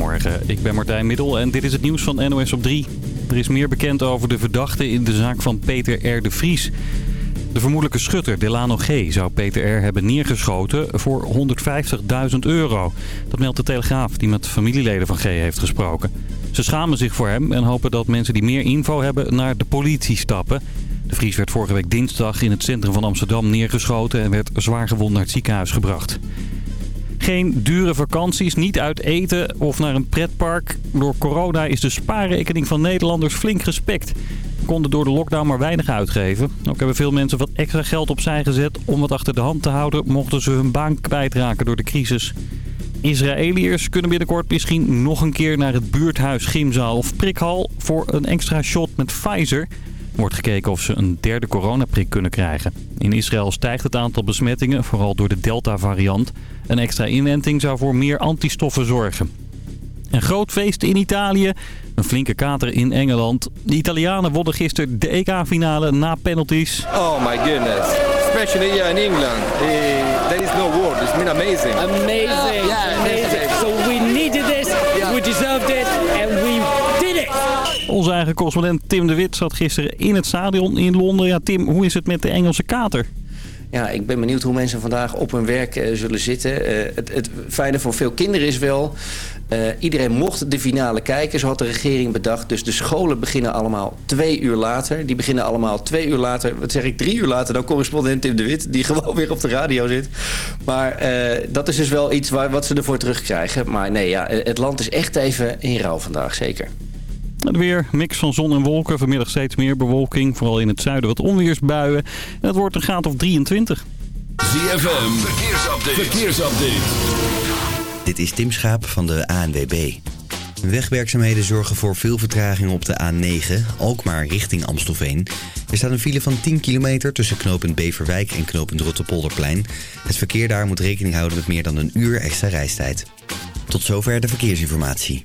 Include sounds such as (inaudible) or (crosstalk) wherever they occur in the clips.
Goedemorgen, ik ben Martijn Middel en dit is het nieuws van NOS op 3. Er is meer bekend over de verdachte in de zaak van Peter R. de Vries. De vermoedelijke schutter Delano G. zou Peter R. hebben neergeschoten voor 150.000 euro. Dat meldt de Telegraaf die met familieleden van G. heeft gesproken. Ze schamen zich voor hem en hopen dat mensen die meer info hebben naar de politie stappen. De Vries werd vorige week dinsdag in het centrum van Amsterdam neergeschoten en werd zwaar gewond naar het ziekenhuis gebracht. Geen dure vakanties, niet uit eten of naar een pretpark. Door corona is de spaarrekening van Nederlanders flink gespekt. Konden door de lockdown maar weinig uitgeven. Ook hebben veel mensen wat extra geld opzij gezet. Om wat achter de hand te houden mochten ze hun baan kwijtraken door de crisis. Israëliërs kunnen binnenkort misschien nog een keer naar het buurthuis, gymzaal of prikhal voor een extra shot met Pfizer. Er wordt gekeken of ze een derde coronaprik kunnen krijgen. In Israël stijgt het aantal besmettingen, vooral door de Delta-variant. Een extra inenting zou voor meer antistoffen zorgen. Een groot feest in Italië. Een flinke kater in Engeland. De Italianen wonnen gisteren de EK-finale na penalties. Oh my goodness. Especially here in England. Uh, there is no word. It's been amazing. Amazing. Yeah, amazing. So we needed this. We deserved it. And we did it. Onze eigen correspondent Tim de Wit zat gisteren in het stadion in Londen. Ja, Tim, hoe is het met de Engelse kater? Ja, ik ben benieuwd hoe mensen vandaag op hun werk uh, zullen zitten. Uh, het, het fijne voor veel kinderen is wel... Uh, iedereen mocht de finale kijken, zo had de regering bedacht. Dus de scholen beginnen allemaal twee uur later. Die beginnen allemaal twee uur later. Wat zeg ik, drie uur later dan correspondent Tim de Wit... die (laughs) gewoon weer op de radio zit. Maar dat is dus wel iets waar, wat ze ervoor terugkrijgen. Maar nee, ja, het land is echt even in rouw vandaag, zeker. Het weer, mix van zon en wolken. Vanmiddag steeds meer bewolking. Vooral in het zuiden wat onweersbuien. En het wordt een graad of 23. ZFM, verkeersupdate. verkeersupdate. Dit is Tim Schaap van de ANWB. Wegwerkzaamheden zorgen voor veel vertraging op de A9, Alkmaar richting Amstelveen. Er staat een file van 10 kilometer tussen knooppunt Beverwijk en knooppunt Rotterpolderplein. Het verkeer daar moet rekening houden met meer dan een uur extra reistijd. Tot zover de verkeersinformatie.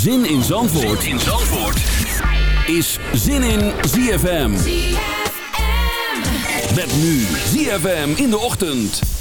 Zin in Zandvoort, zin in Zandvoort. is Zin in ZFM. ZFM. Met nu ZFM in de ochtend.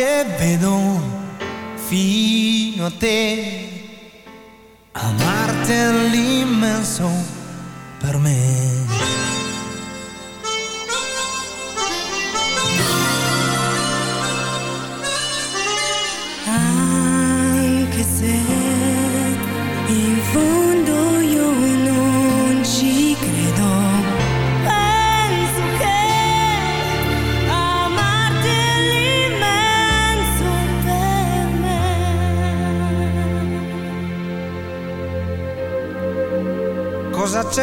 Occhi e vedo fino a te. Amarti l'immenso per me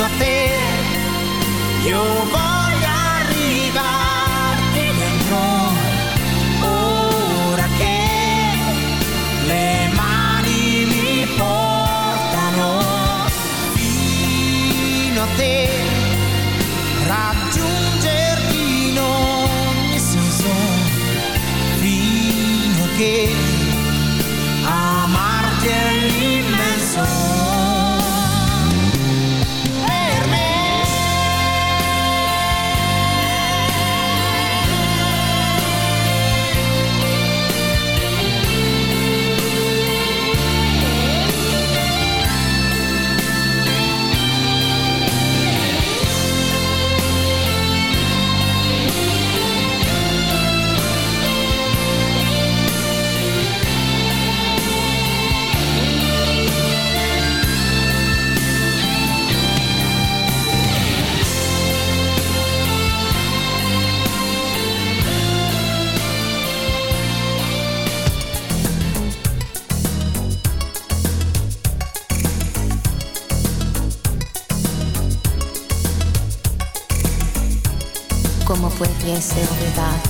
con te. ninguém se.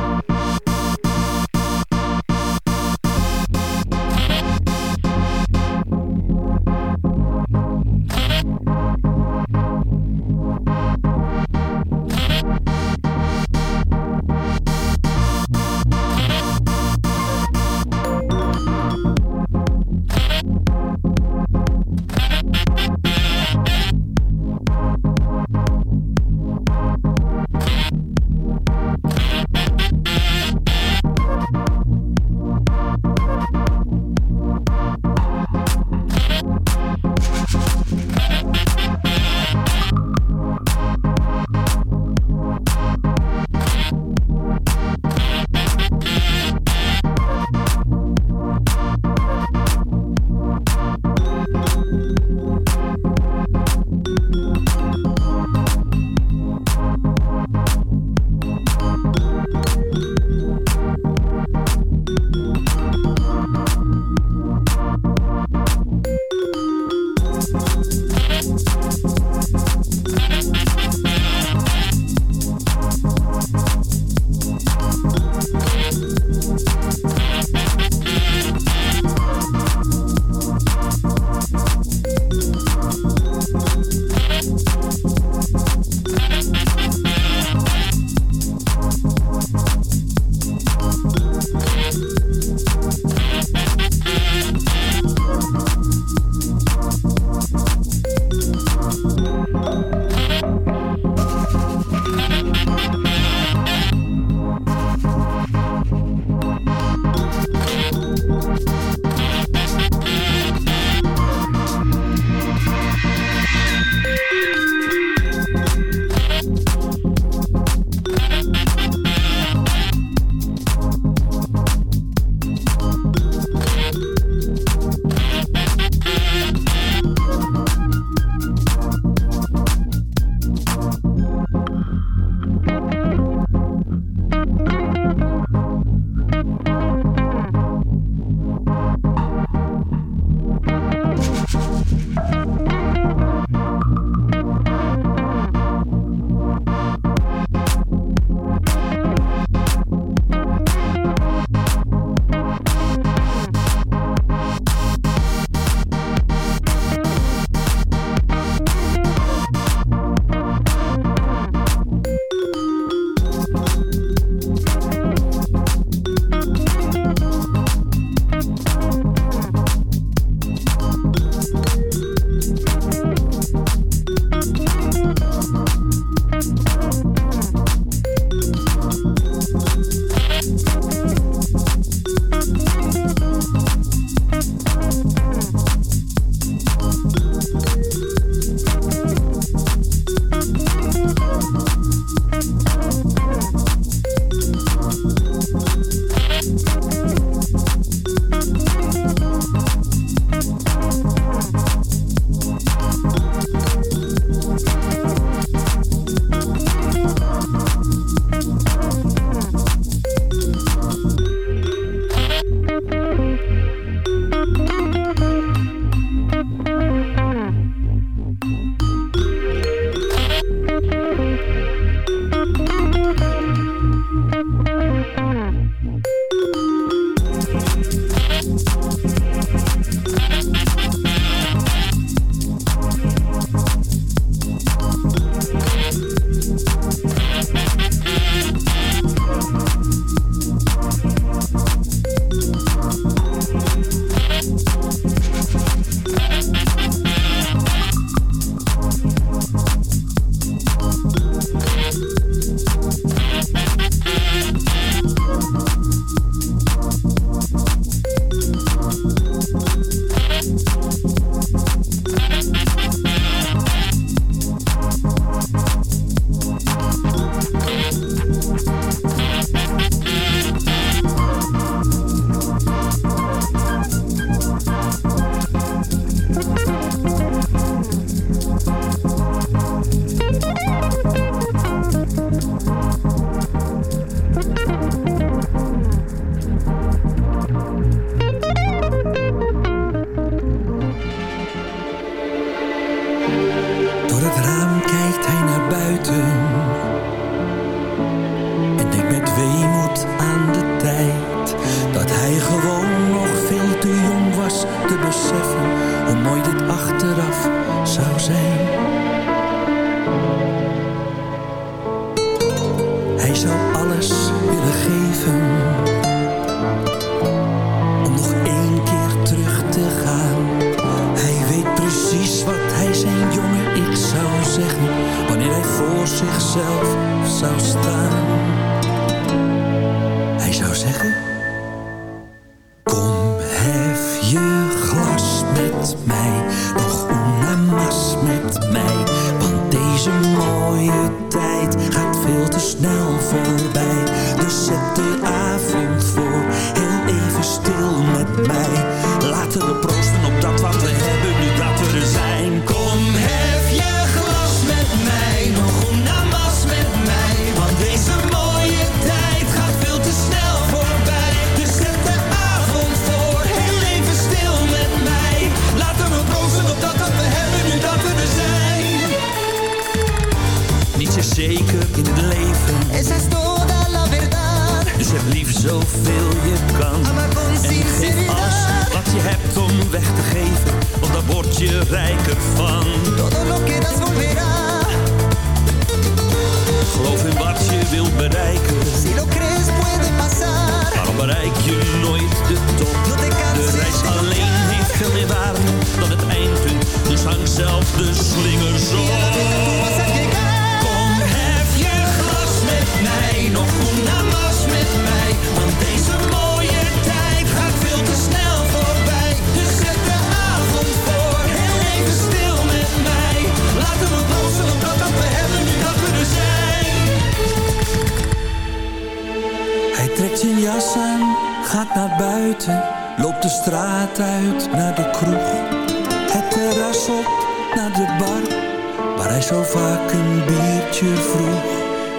je rijker van. Todo lo que das volverá. Geloof in wat je wilt bereiken. Si lo crees puede pasar. Waarom bereik je nooit de top? De reis alleen heeft veel meer waarde dan het eindpunt. Dus hang zelf de slingers op. Kom, hef je glas met mij nog een jas aan, gaat naar buiten. Loopt de straat uit naar de kroeg. Het terras op naar de bar, waar hij zo vaak een biertje vroeg.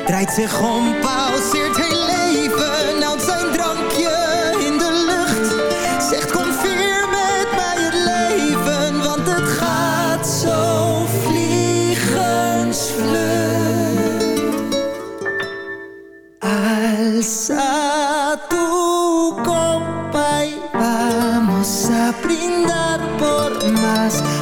Draait zich om, pauzeert heel leven, houdt zijn drankje in de lucht. Zegt kom veer met mij het leven, want het gaat zo vliegensvlug. Als más.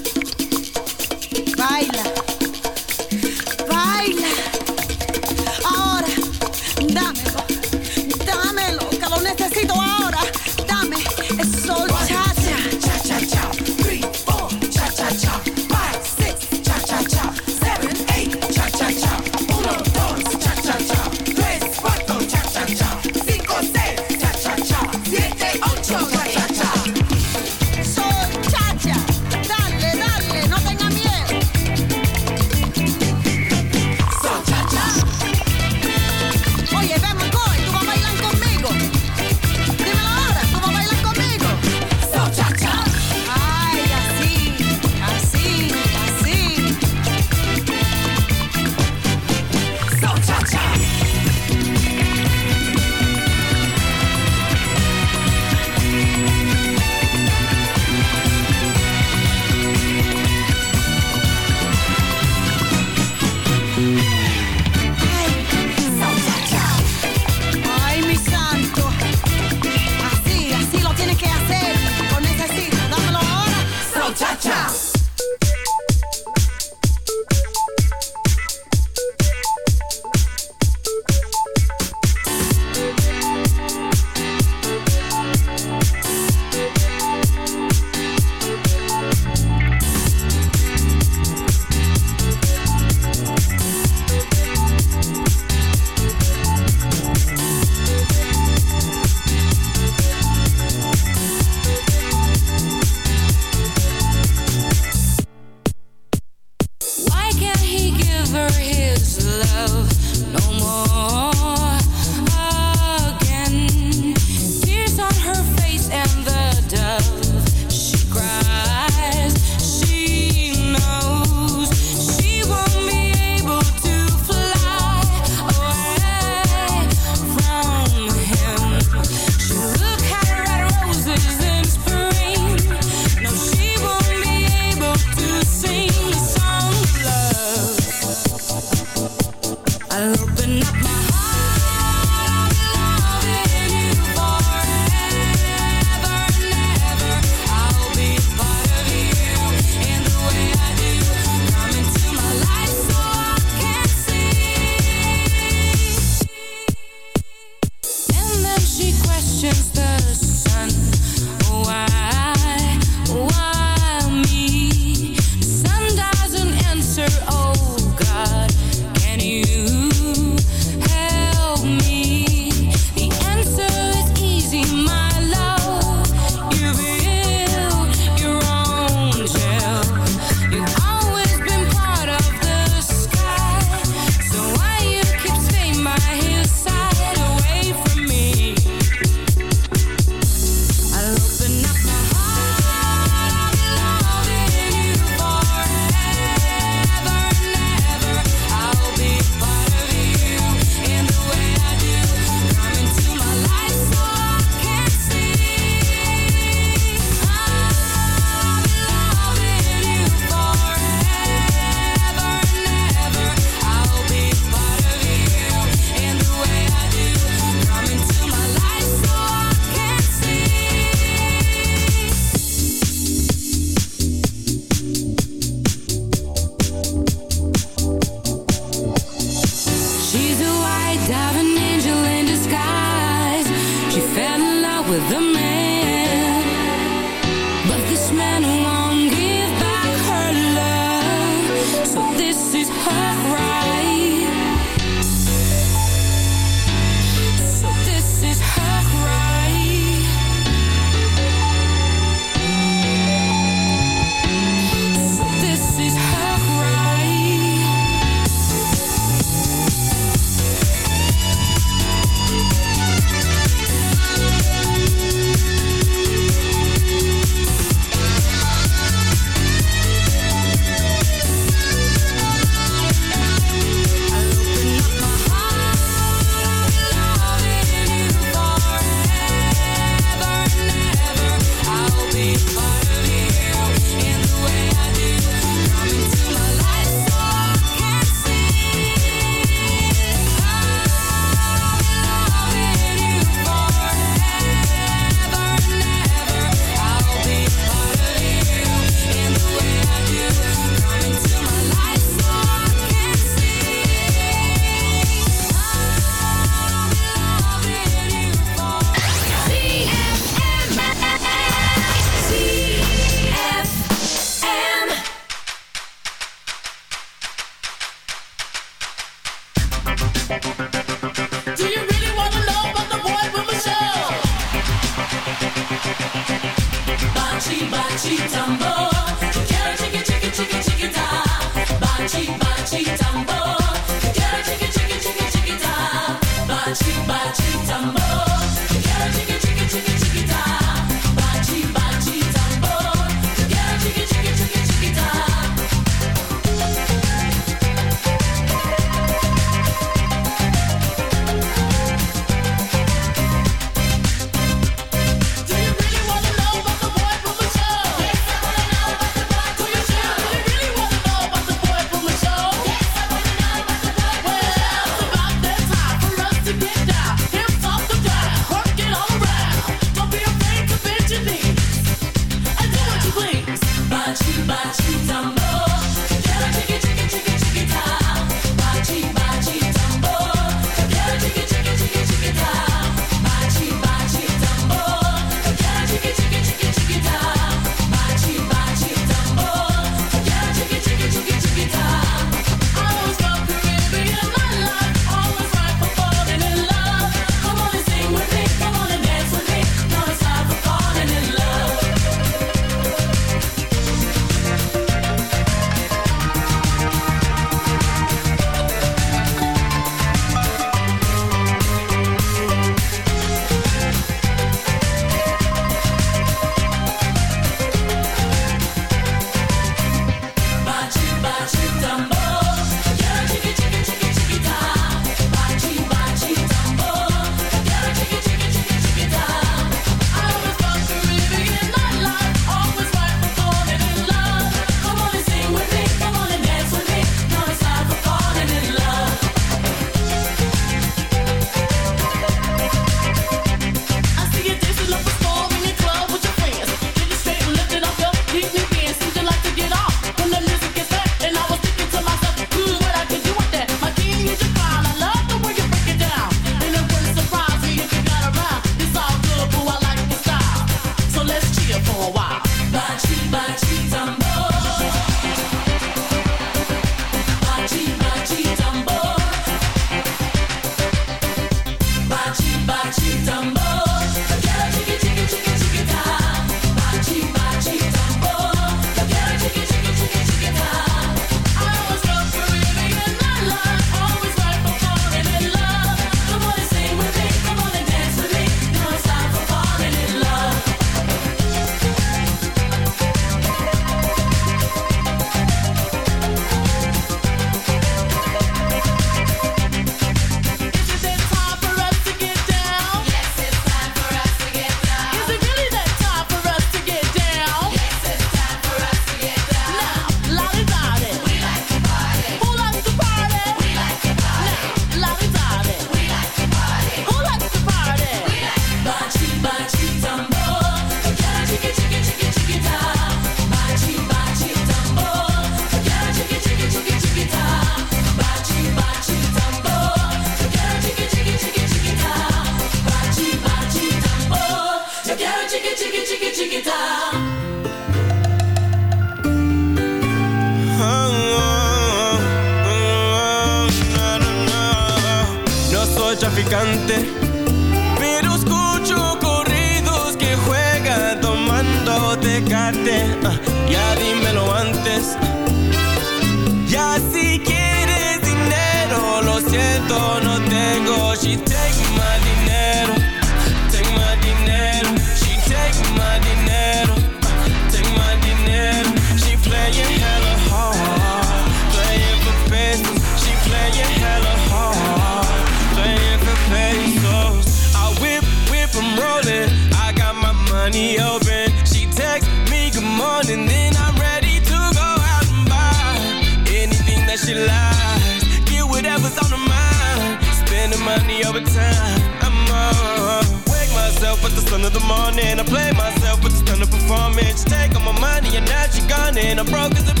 play myself, but it's done of performance. Take all my money and now she gone, and I'm broke as a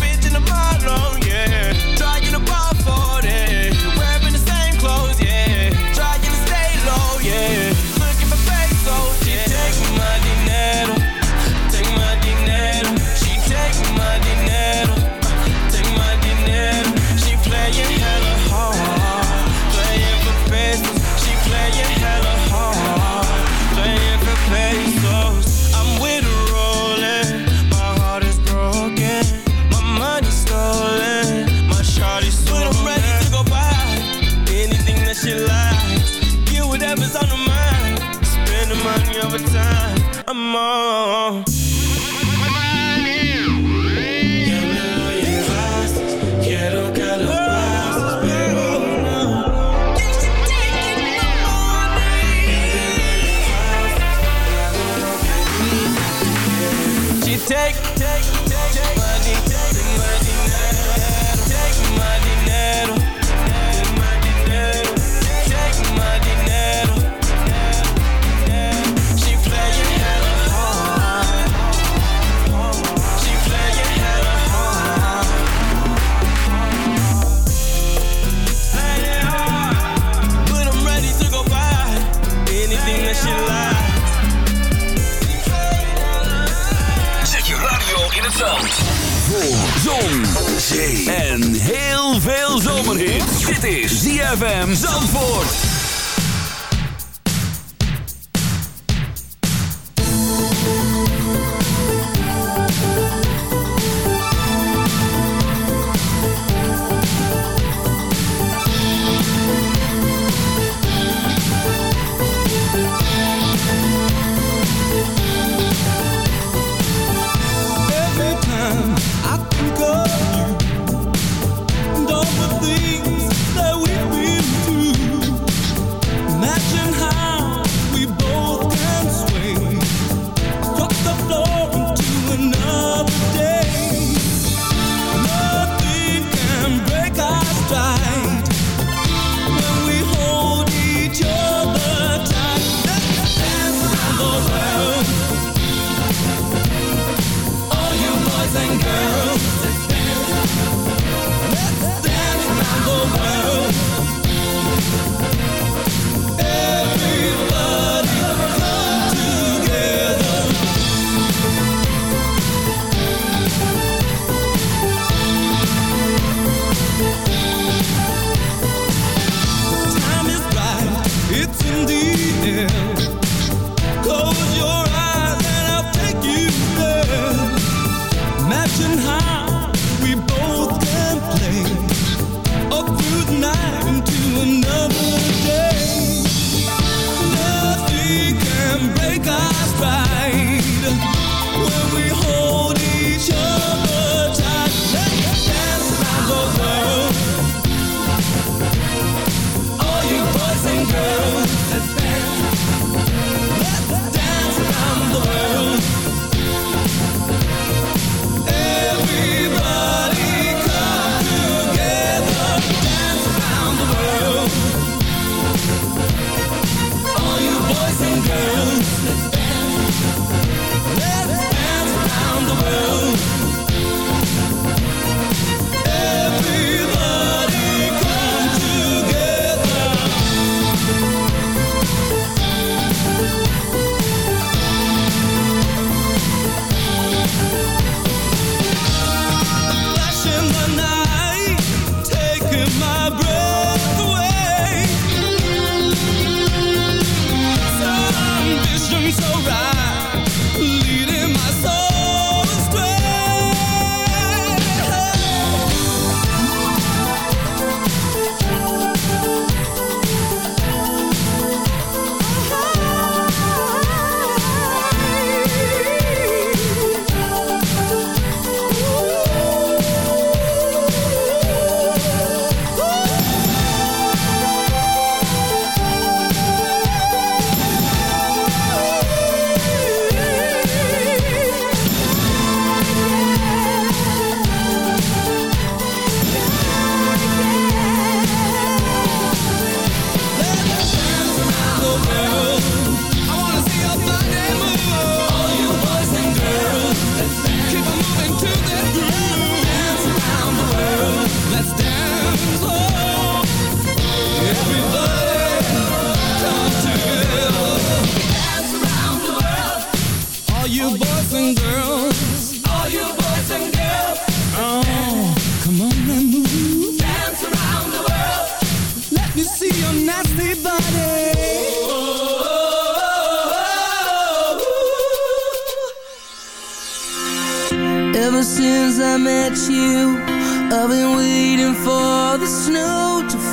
ZFM Zandvoort.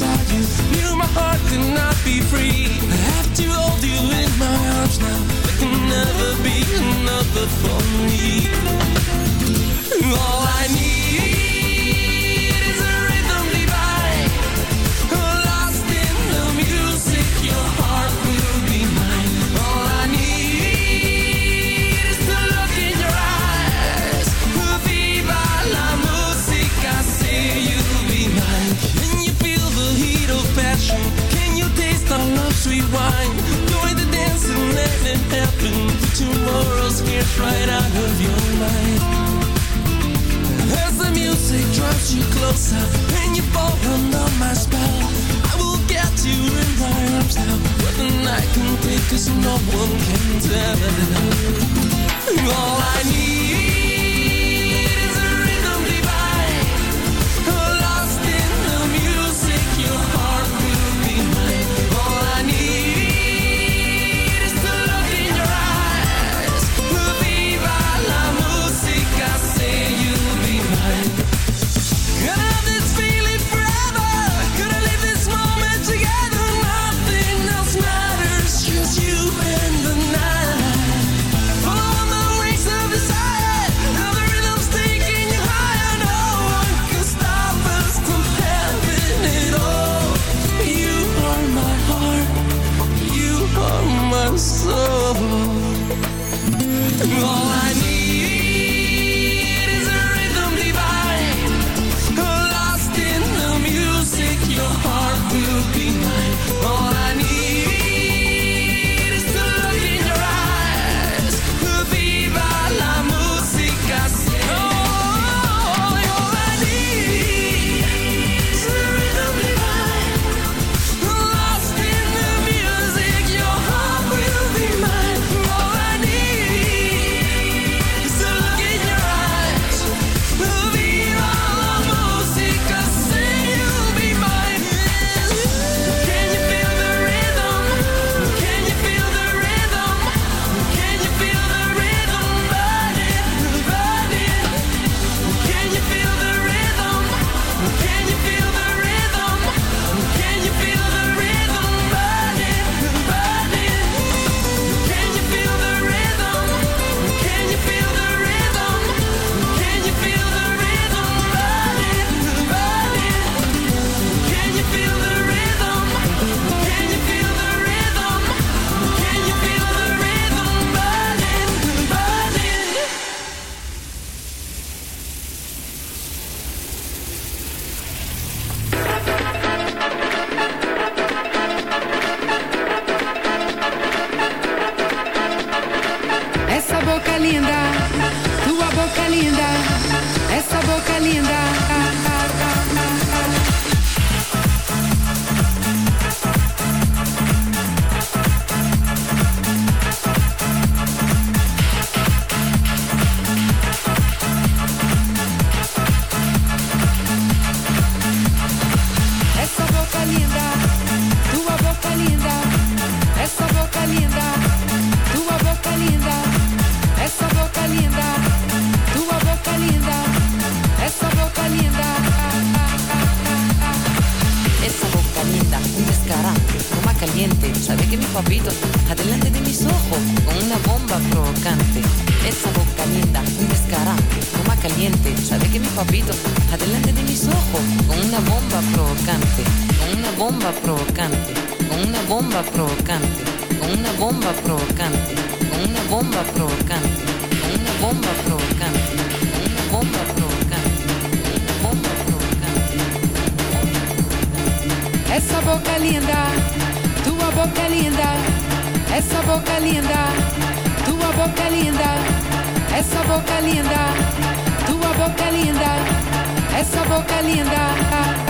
inside you. You, my heart could not be free. I have to hold you in my arms now. There can never be another for me. Oh. right out of your mind. As the music you closer and you fall under my spell, I will get you in my arms now. What the night can cause no one can tell. All I need. All I essa boca é linda.